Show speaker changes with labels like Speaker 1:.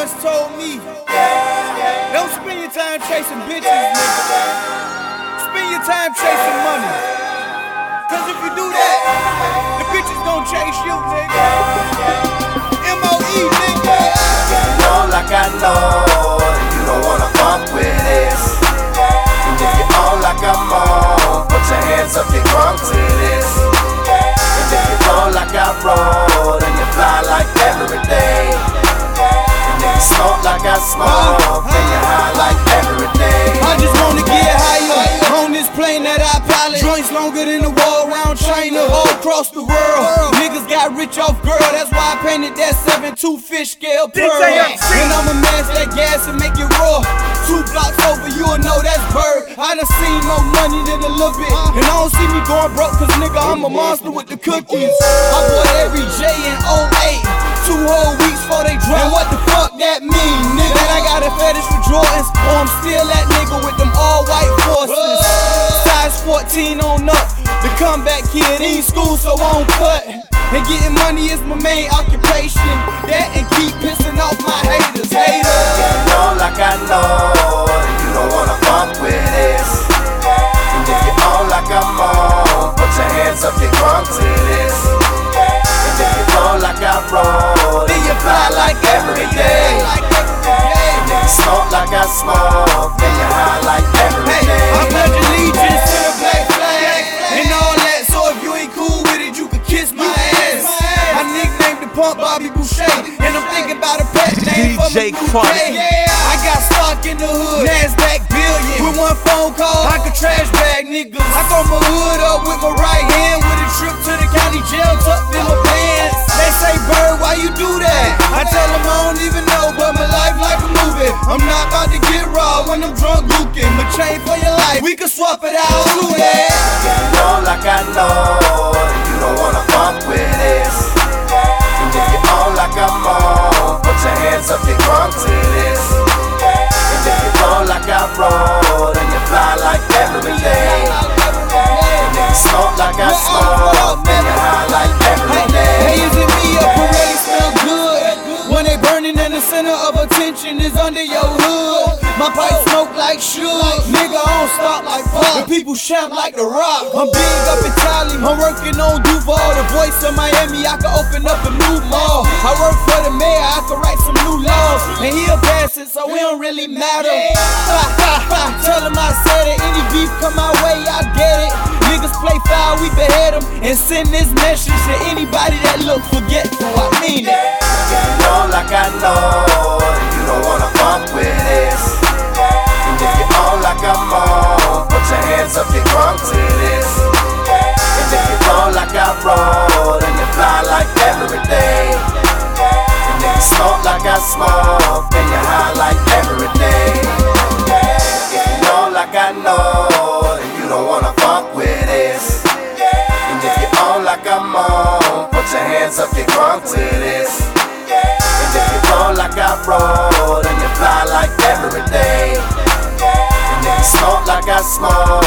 Speaker 1: once told me, don't spend your time chasing bitches, nigga. Spend your time chasing money. Cause if you do that, the bitches gon' chase you, nigga.
Speaker 2: Smoke like I you high like every day.
Speaker 1: I just wanna get higher on this plane that I pilot. Joints longer than the wall around China, all across the world. Niggas got rich off girl, that's why I painted that 7-2 fish scale pearl. And I'ma mash that gas and make it raw. Two blocks over, you'll know that's bird. I done seen more money than a little bit. And I don't see me going broke, cause nigga, I'm a monster with the cookies. I bought every J in 08. Two whole weeks before they drop. And what the fuck that mean, nigga? I got a fetish for Jordans, or I'm still that nigga with them all white forces. Size 14 on up. The comeback kid in school, so I don't cut. And getting money is my main occupation. That and keep pissing off my haters. Haters.
Speaker 2: know like I know you don't smoke, then you high like every
Speaker 1: Hey. I pledge allegiance to the black flag and all that. So if you ain't cool with it, you can kiss my ass. I nicknamed the pump Bobby Boucher, and I'm thinking about a pet name for
Speaker 3: DJ. Chronic.
Speaker 1: Yeah, I got stock in the hood, Nasdaq billion. With one phone call, I could trash bag niggas. I throw my hood up with my right hand, I'm drunk looking. My chain for your life, we can swap it out. Do that.
Speaker 2: know like I know
Speaker 1: the center of attention is under your hood. My pipe smoke like shoes. Nigga, I don't stop like fuck. The people shout like the rock. I'm big up in Cali. I'm working on Duval. The voice of Miami. I can open up a new mall. I work for the mayor. I can write some new laws. And he'll pass it, so it don't really matter. Tell him I said it. Any beef come my way, I get it. Niggas play foul, we behead them. And send this message to anybody that look forgetful. I mean it.
Speaker 2: Know like I know you don't wanna fuck with this. And if you on like I'm on, put your hands up, get drunk to this. And if you roll like I roll, then you fly like every day. And if you smoke like I smoke, then you high like every day. If you know like I know that you don't wanna fuck with this. And if you on like I'm on, put your hands up, get drunk to this. I roll, then you fly like every day. And if you smoke like I smoke,